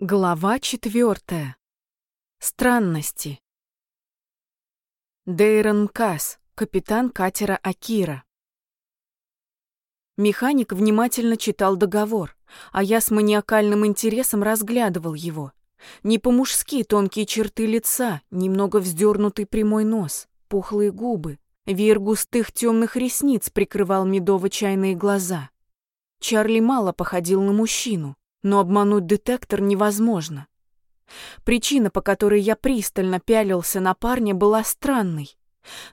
Глава четвертая. Странности. Дейрон Мкас, капитан катера Акира. Механик внимательно читал договор, а я с маниакальным интересом разглядывал его. Не по-мужски тонкие черты лица, немного вздернутый прямой нос, пухлые губы, веер густых темных ресниц прикрывал медово-чайные глаза. Чарли мало походил на мужчину, но обмануть детектор невозможно. Причина, по которой я пристально пялился на парня, была странной.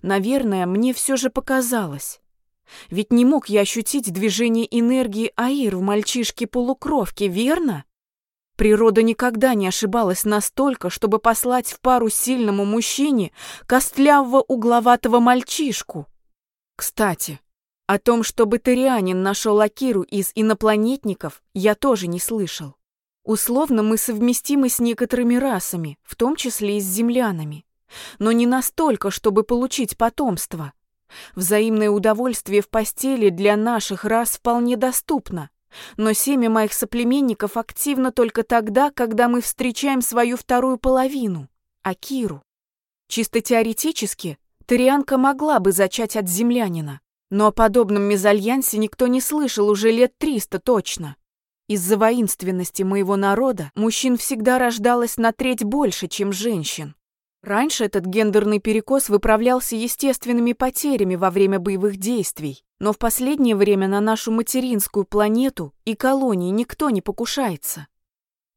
Наверное, мне все же показалось. Ведь не мог я ощутить движение энергии Аир в мальчишке-полукровке, верно? Природа никогда не ошибалась настолько, чтобы послать в пару сильному мужчине костлявого угловатого мальчишку. Кстати, о том, что батарианин нашел Акиру из инопланетников, я тоже не слышал. Условно мы совместимы с некоторыми расами, в том числе и с землянами. Но не настолько, чтобы получить потомство. Взаимное удовольствие в постели для наших рас вполне доступно. Но семя моих соплеменников активно только тогда, когда мы встречаем свою вторую половину — Акиру. Чисто теоретически, Тарианка могла бы зачать от землянина, но о подобном мезальянсе никто не слышал уже лет триста точно. Из-за воинственности моего народа мужчин всегда рождалось на треть больше, чем женщин. Раньше этот гендерный перекос выправлялся естественными потерями во время боевых действий, но в последнее время на нашу материнскую планету и колонии никто не покушается.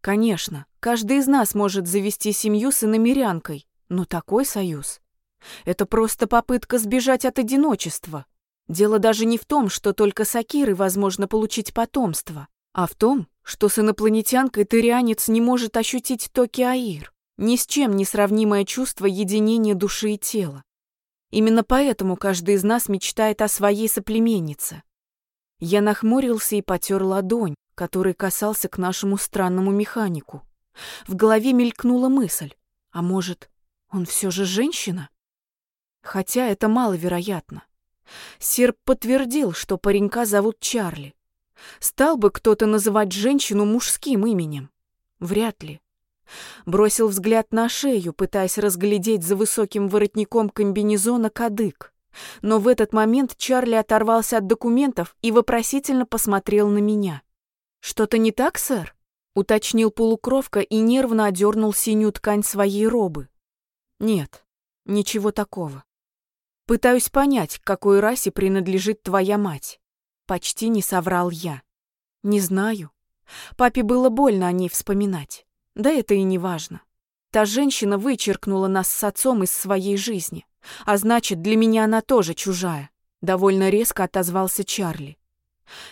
Конечно, каждый из нас может завести семью с иномерянкой, но такой союз — это просто попытка сбежать от одиночества, Дело даже не в том, что только с Акирой возможно получить потомство, а в том, что с инопланетянкой тырианец не может ощутить токи Аир, ни с чем не сравнимое чувство единения души и тела. Именно поэтому каждый из нас мечтает о своей соплеменнице. Я нахмурился и потер ладонь, который касался к нашему странному механику. В голове мелькнула мысль, а может, он все же женщина? Хотя это маловероятно. Серп подтвердил, что паренька зовут Чарли. Стал бы кто-то называть женщину мужским именем? Вряд ли. Бросил взгляд на шею, пытаясь разглядеть за высоким воротником комбинезона кадык. Но в этот момент Чарли оторвался от документов и вопросительно посмотрел на меня. «Что-то не так, сэр?» — уточнил полукровка и нервно одернул синюю ткань своей робы. «Нет, ничего такого. Пытаюсь понять, к какой расе принадлежит твоя мать. Почти не соврал я. Не знаю. Папе было больно о ней вспоминать. Да это и не важно. Та женщина вычеркнула нас с отцом из своей жизни. А значит, для меня она тоже чужая. Довольно резко отозвался Чарли.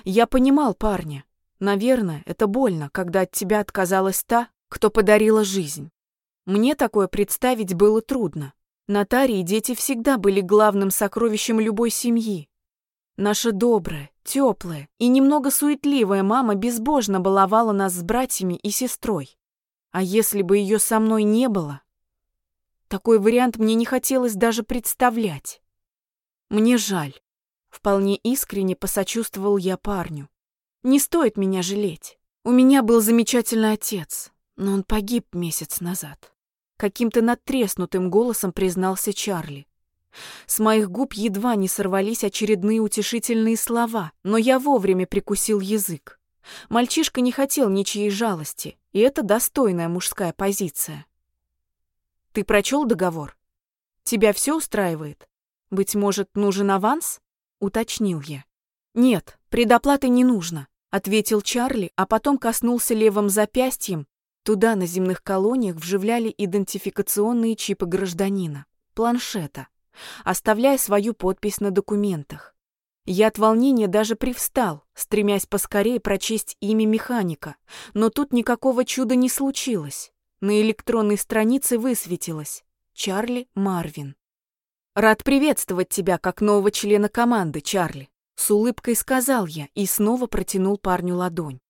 Я понимал парня. Наверное, это больно, когда от тебя отказалась та, кто подарила жизнь. Мне такое представить было трудно. На Тарии дети всегда были главным сокровищем любой семьи. Наша добрая, теплая и немного суетливая мама безбожно баловала нас с братьями и сестрой. А если бы ее со мной не было? Такой вариант мне не хотелось даже представлять. Мне жаль. Вполне искренне посочувствовал я парню. Не стоит меня жалеть. У меня был замечательный отец, но он погиб месяц назад. Каким-то надтреснутым голосом признался Чарли. С моих губ едва не сорвались очередные утешительные слова, но я вовремя прикусил язык. Мальчишка не хотел ничьей жалости, и это достойная мужская позиция. «Ты прочел договор? Тебя все устраивает? Быть может, нужен аванс?» — уточнил я. «Нет, предоплаты не нужно», — ответил Чарли, а потом коснулся левым запястьем Туда на земных колониях вживляли идентификационные чипы гражданина, планшета, оставляя свою подпись на документах. Я от волнения даже привстал, стремясь поскорее прочесть имя механика, но тут никакого чуда не случилось. На электронной странице высветилось «Чарли Марвин». «Рад приветствовать тебя как нового члена команды, Чарли», с улыбкой сказал я и снова протянул парню ладонь.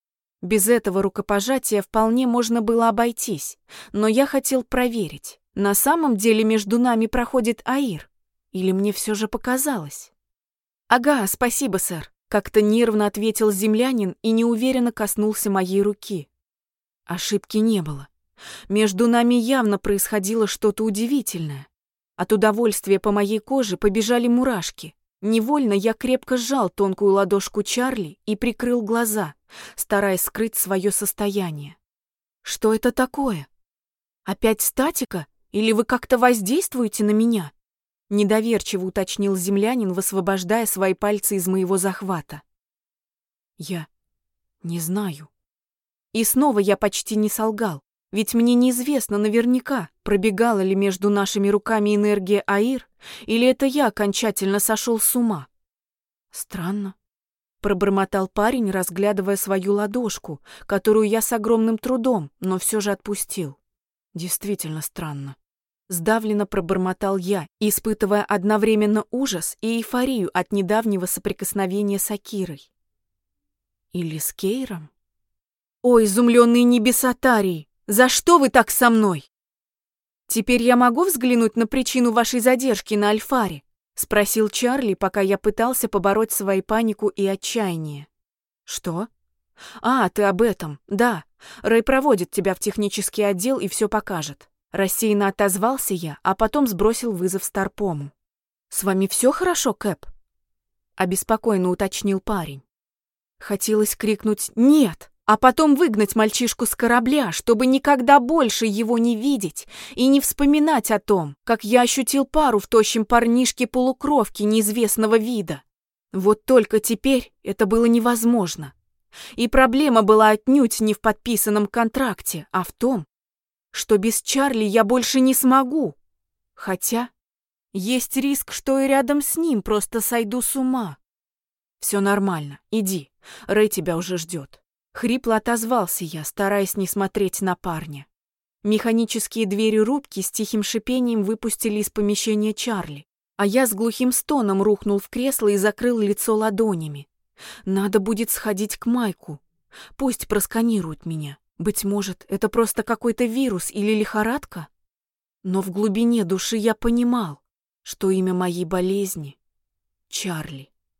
Без этого рукопожатия вполне можно было обойтись, но я хотел проверить, на самом деле между нами проходит Аир, или мне все же показалось? «Ага, спасибо, сэр», — как-то нервно ответил землянин и неуверенно коснулся моей руки. Ошибки не было. Между нами явно происходило что-то удивительное. От удовольствия по моей коже побежали мурашки. Невольно я крепко сжал тонкую ладошку Чарли и прикрыл глаза, стараясь скрыть свое состояние. Что это такое? Опять статика? Или вы как-то воздействуете на меня? Недоверчиво уточнил землянин, высвобождая свои пальцы из моего захвата. Я не знаю. И снова я почти не солгал, ведь мне неизвестно наверняка, пробегала ли между нашими руками энергия Аир, или это я окончательно сошел с ума. Странно. Пробормотал парень, разглядывая свою ладошку, которую я с огромным трудом, но все же отпустил. Действительно странно. Сдавленно пробормотал я, испытывая одновременно ужас и эйфорию от недавнего соприкосновения с Акирой. Или с Кейром? О, изумленные небесатарии! За что вы так со мной? Теперь я могу взглянуть на причину вашей задержки на Альфаре? Спросил Чарли, пока я пытался побороть свою панику и отчаяние. Что? А, ты об этом. Да. Рэй проводит тебя в технический отдел и все покажет. Рассеянно отозвался я, а потом сбросил вызов Старпому. С вами все хорошо, Кэп? Обеспокоенно уточнил парень. Хотелось крикнуть «Нет!», а потом выгнать мальчишку с корабля, чтобы никогда больше его не видеть и не вспоминать о том, как я ощутил пару в тощем парнишке полукровки неизвестного вида. Вот только теперь это было невозможно. И проблема была отнюдь не в подписанном контракте, а в том, что без Чарли я больше не смогу. Хотя есть риск, что и рядом с ним просто сойду с ума. Все нормально, иди, Рэй тебя уже ждет. Хрипло отозвался я, стараясь не смотреть на парня. Механические двери рубки с тихим шипением выпустили из помещения Чарли, а я с глухим стоном рухнул в кресло и закрыл лицо ладонями. Надо будет сходить к Майку. Пусть просканирует меня. Быть может, это просто какой-то вирус или лихорадка? Но в глубине души я понимал, что имя моей болезни — Чарли.